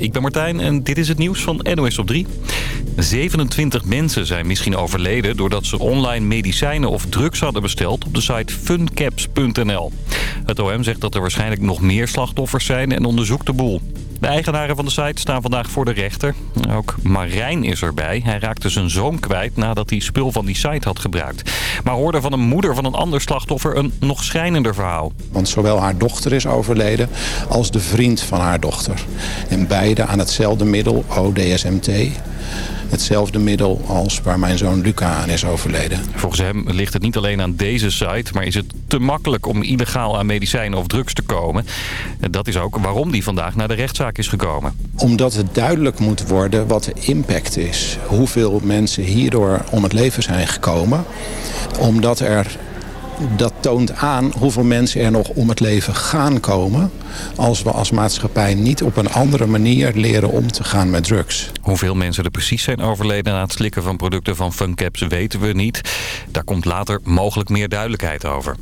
Ik ben Martijn en dit is het nieuws van NOS op 3. 27 mensen zijn misschien overleden doordat ze online medicijnen of drugs hadden besteld op de site funcaps.nl. Het OM zegt dat er waarschijnlijk nog meer slachtoffers zijn en onderzoekt de boel. De eigenaren van de site staan vandaag voor de rechter. Ook Marijn is erbij. Hij raakte zijn zoon kwijt nadat hij spul van die site had gebruikt. Maar hoorde van een moeder van een ander slachtoffer een nog schrijnender verhaal. Want zowel haar dochter is overleden als de vriend van haar dochter. En beide aan hetzelfde middel, ODSMT hetzelfde middel als waar mijn zoon Luca aan is overleden. Volgens hem ligt het niet alleen aan deze site, maar is het te makkelijk om illegaal aan medicijnen of drugs te komen. Dat is ook waarom die vandaag naar de rechtszaak is gekomen. Omdat het duidelijk moet worden wat de impact is. Hoeveel mensen hierdoor om het leven zijn gekomen. Omdat er dat toont aan hoeveel mensen er nog om het leven gaan komen... als we als maatschappij niet op een andere manier leren om te gaan met drugs. Hoeveel mensen er precies zijn overleden na het slikken van producten van Funcaps weten we niet. Daar komt later mogelijk meer duidelijkheid over.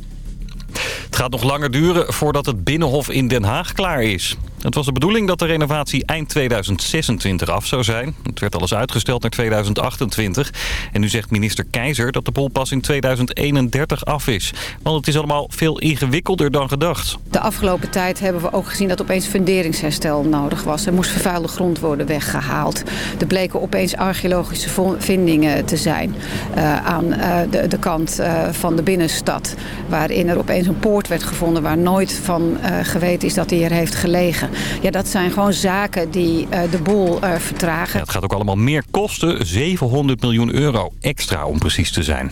Het gaat nog langer duren voordat het Binnenhof in Den Haag klaar is. Het was de bedoeling dat de renovatie eind 2026 af zou zijn. Het werd alles uitgesteld naar 2028. En nu zegt minister Keizer dat de boel pas in 2031 af is. Want het is allemaal veel ingewikkelder dan gedacht. De afgelopen tijd hebben we ook gezien dat opeens funderingsherstel nodig was. Er moest vervuilde grond worden weggehaald. Er bleken opeens archeologische vindingen te zijn uh, aan uh, de, de, kant uh, van de binnenstad. Waarin er opeens een poort werd gevonden waar nooit van geweten is dat hij er heeft gelegen. Ja, dat zijn gewoon zaken die uh, de boel uh, vertragen. Het gaat ook allemaal meer kosten. 700 miljoen euro extra om precies te zijn.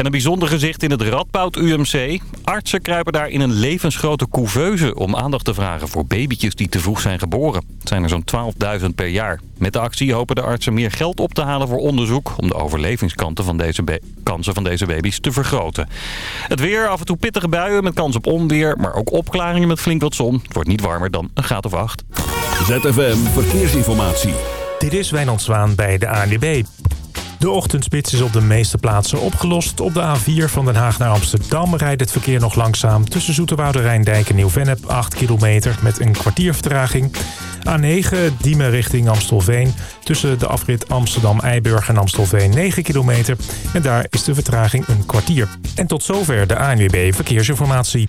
En een bijzonder gezicht in het Radboud UMC. Artsen kruipen daar in een levensgrote couveuse om aandacht te vragen voor babytjes die te vroeg zijn geboren. Het zijn er zo'n 12.000 per jaar. Met de actie hopen de artsen meer geld op te halen voor onderzoek... om de overlevingskansen van deze, kansen van deze baby's te vergroten. Het weer, af en toe pittige buien met kans op onweer... maar ook opklaringen met flink wat zon. Het wordt niet warmer dan een graad of acht. ZFM Verkeersinformatie. Dit is Wijnand Zwaan bij de ANWB. De ochtendspits is op de meeste plaatsen opgelost. Op de A4 van Den Haag naar Amsterdam rijdt het verkeer nog langzaam... tussen Zoeterwoude Rijndijk en Nieuw-Vennep 8 kilometer met een kwartier vertraging. A9 Diemen richting Amstelveen. Tussen de afrit Amsterdam-Eiburg en Amstelveen 9 kilometer. En daar is de vertraging een kwartier. En tot zover de ANWB Verkeersinformatie.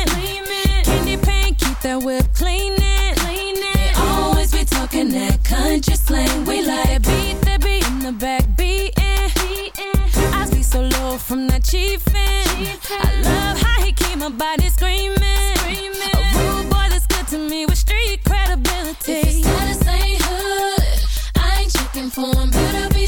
that whip cleaning. cleaning. They always be talking that country slang. We like beat the beat in the back beating. beating. I see so low from that chiefin'. I love how he keep my body screaming. screaming. A rude boy that's good to me with street credibility. If his status ain't hood, I ain't checking for him. Better be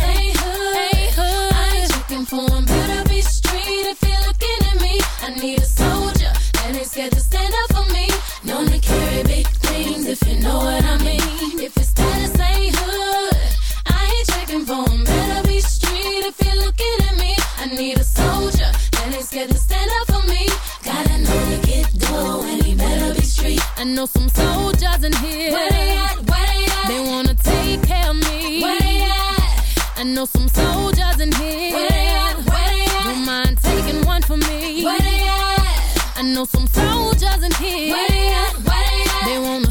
If you know what I mean. If it's status ain't hood, I ain't checking for 'em, better be street if you're looking at me. I need a soldier that ain't scared to stand up for me. Gotta know to get dough and he better be street. I know some soldiers in here. Where they at? Where they at? They wanna take care of me. Where they at? I know some soldiers in here. Where they at? Where they at? Don't mind taking one for me. Where they at? I know some soldiers in here. Where they at? Where they at? They wanna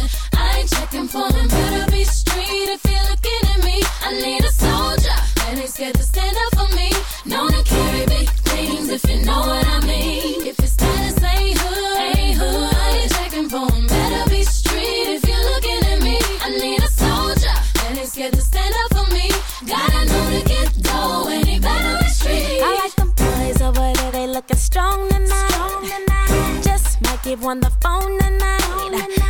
ain't checking for 'em. Better be street if you're looking at me. I need a soldier that ain't scared to stand up for me. Known to carry big things if you know what I mean. If it's status ain't hood, ain't hood, I ain't checking for 'em. Better be street if you're looking at me. I need a soldier that ain't scared to stand up for me. Gotta know to get dough and he better be street. I like them boys over there, they looking strong tonight. Just might give one the phone tonight.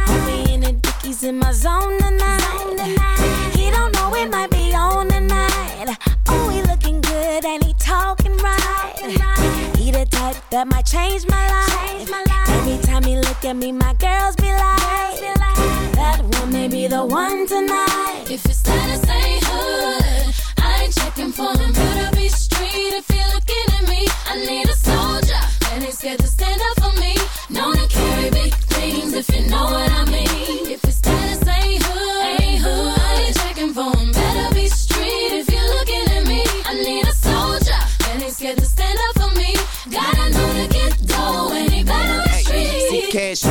Homie in the dickies in my zone tonight. He don't know it might be on tonight. Oh, he looking good and he talking right. He the type that might change my life. Every time he look at me, my girls be like, that one may be the one tonight. If it's status ain't hood, I ain't checking for him. Better be street if you're looking at me. I need a soldier that ain't scared to stand up for me. Known to carry big things if you know what I mean. If it's status ain't hood, ain't hood, I ain't checking for him. Better be street if you're looking at me. I need a soldier that ain't scared to stand up for me. Gotta know to get dough and he better be street. cash money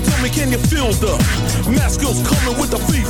tell me, can you feel the mask skills coming with the fever,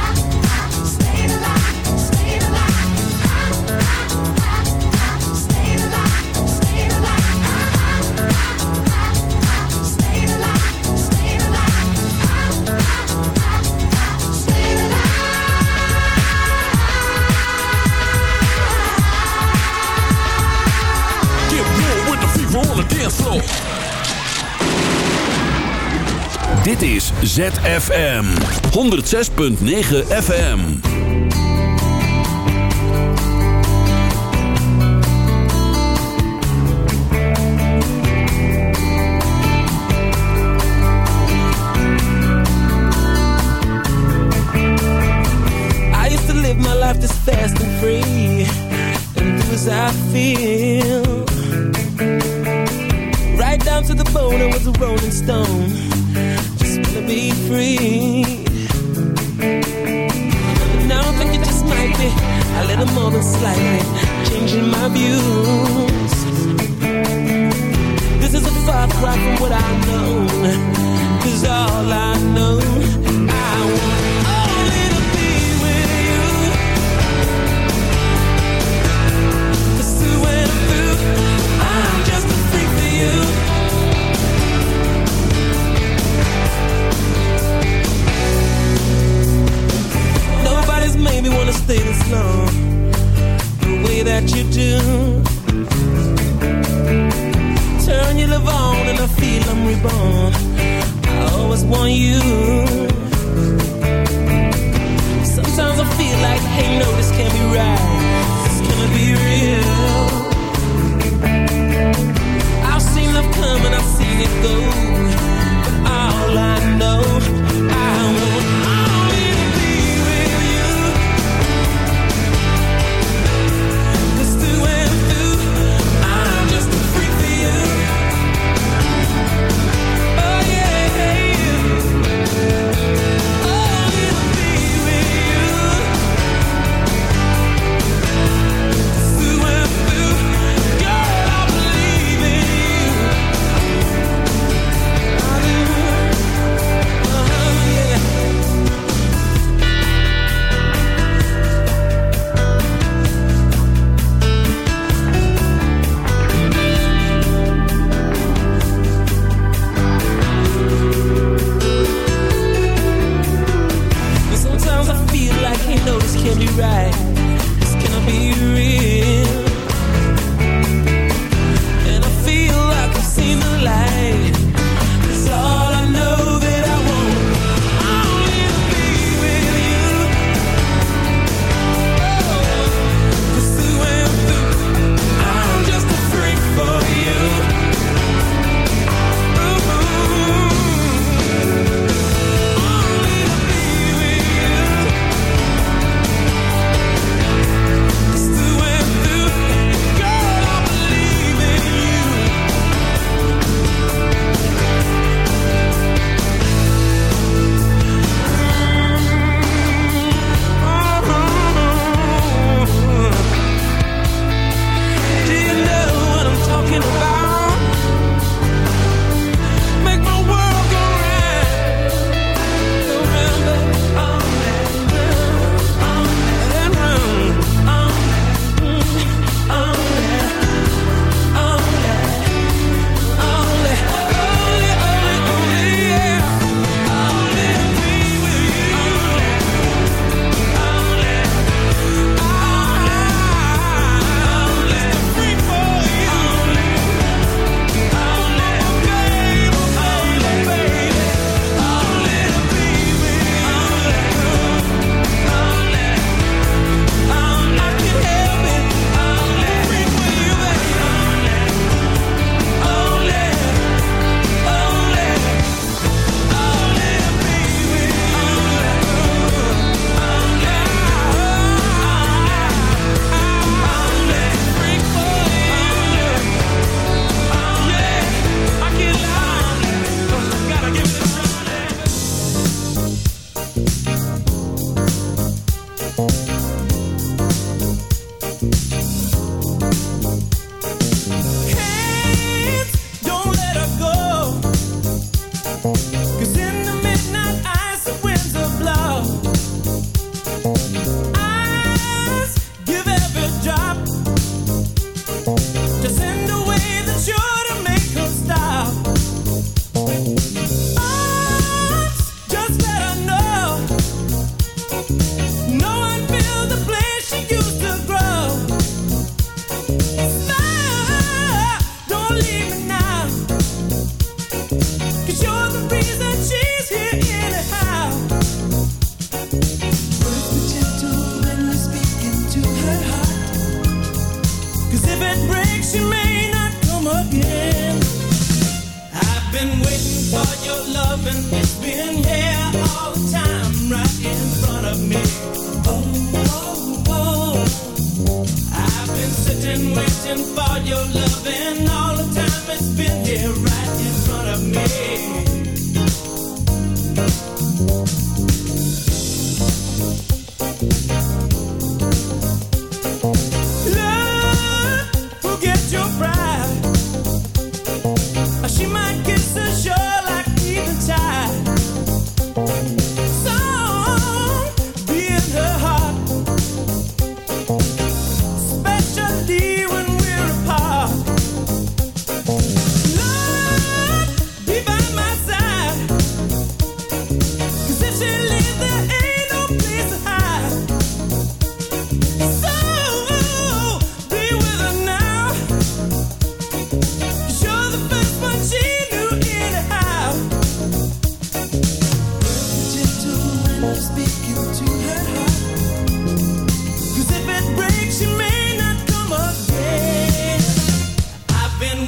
ZFM 106.9 FM.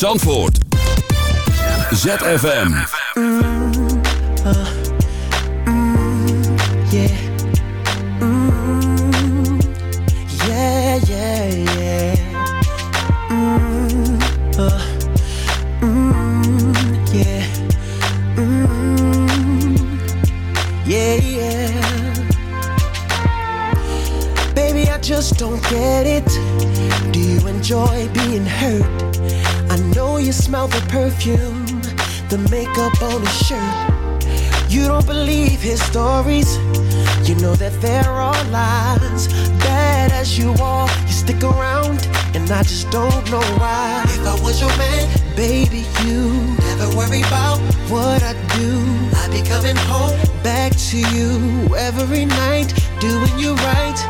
Zandvoort. ZFM. Yeah. Mm, yeah, yeah, yeah. Mm, uh, mm, yeah. Mm, yeah, yeah. Baby, I just don't get it. Do you enjoy being hurt? Smell the perfume, the makeup on his shirt. You don't believe his stories. You know that there are all lies. Bad as you are, you stick around, and I just don't know why. If I was your man, baby, you never worry about what I do. I'd be coming home back to you every night, doing you right.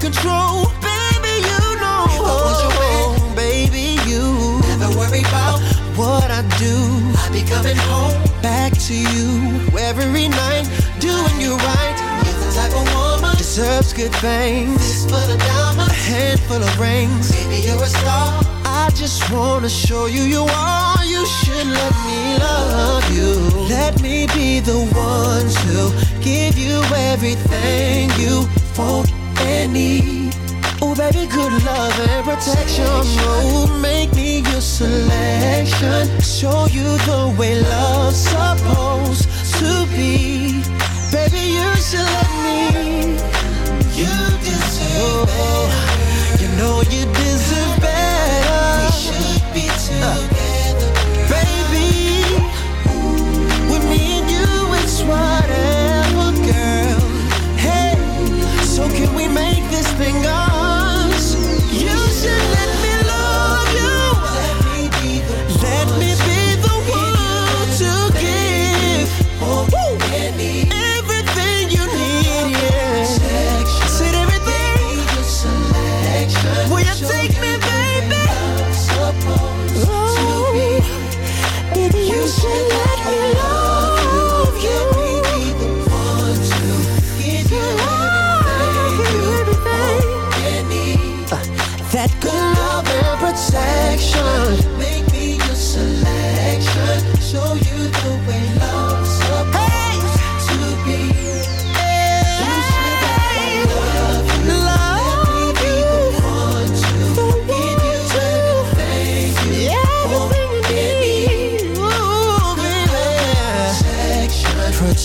control. Baby, you know. If I want your back, baby, you. Never worry about what I do. I'll be coming home back to you every night, doing you right. You're the type of woman deserves good things. Fistful of diamonds, a handful of rings. Baby, you're a star. I just wanna show you you are. You should let me love you. Let me be the one to give you everything you want and need. Oh, baby, good love and protection. Oh, make me your selection. Show you the way love's supposed to be. Baby, you should let me. You deserve better. You know you deserve better. We should be together,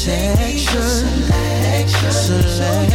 selection, selection, selection.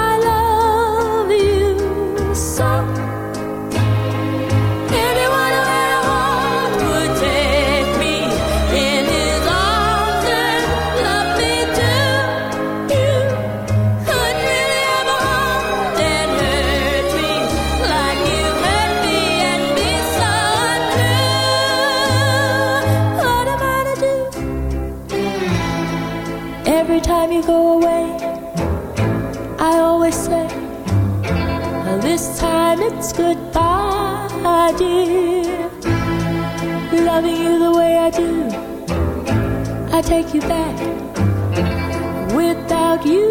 take you back without you.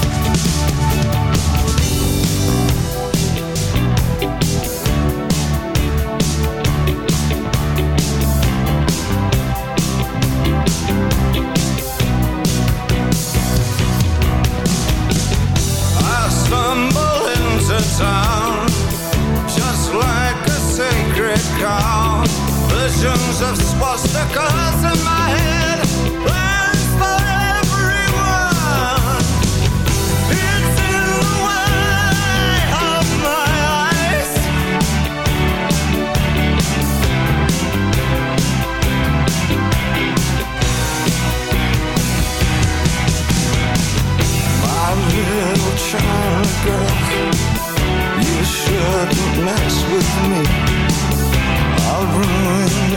of swastikas in my head. Plans for everyone. It's in the way of my eyes. My little child.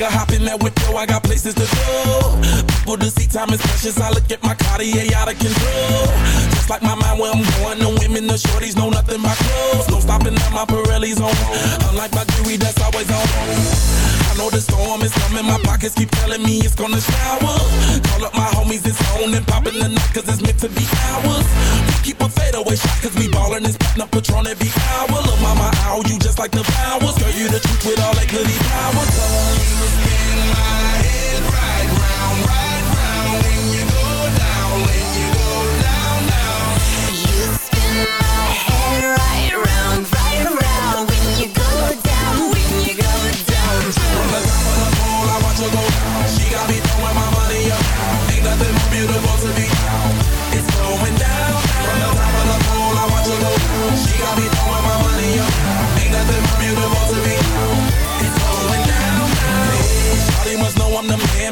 My swagger, hop in that yo, I got places to go. People to see time is precious. I look at my Cartier out of control. Just like my mind where I'm going. The women, the shorties know nothing but clothes. No stopping at my Pirelli's on. Unlike my jewelry that's always on. I know the storm is coming. My pockets keep telling me it's gonna shower. Call up my homies, it's on and popping the night cause it's meant to be ours. We keep a fadeaway shot cause we ballin' this platinum Patron every hour. Look, mama, ow, you just like the flowers. Girl, you the truth with all that goody power. Cause you spin my head right round, right round when you go down,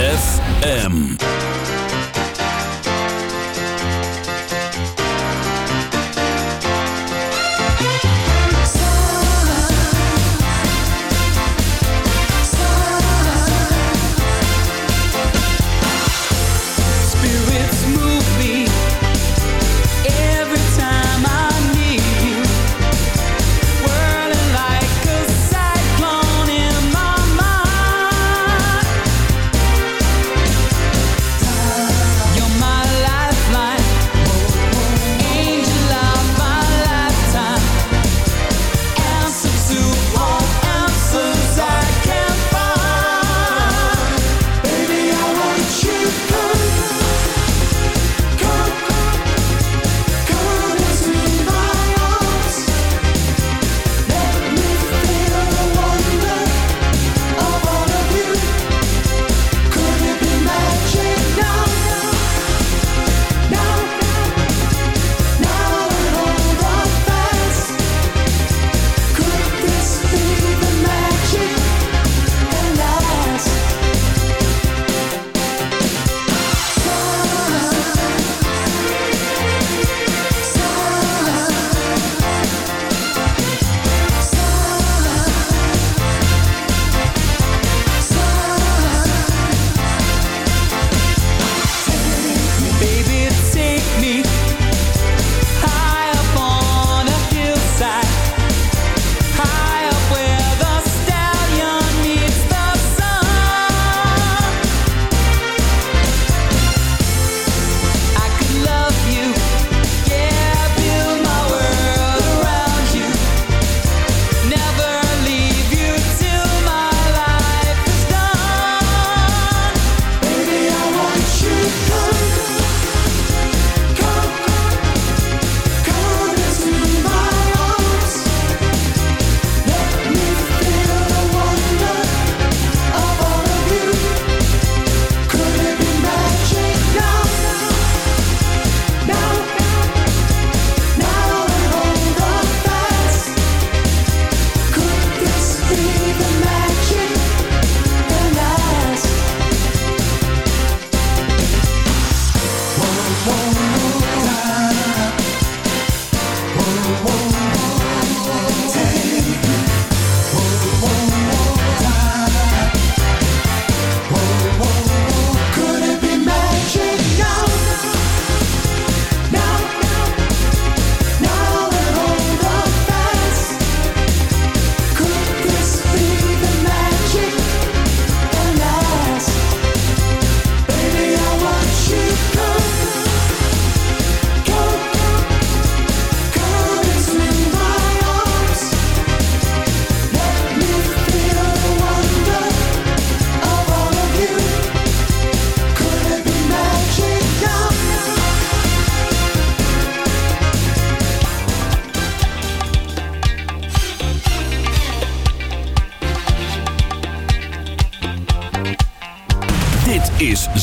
ZFM.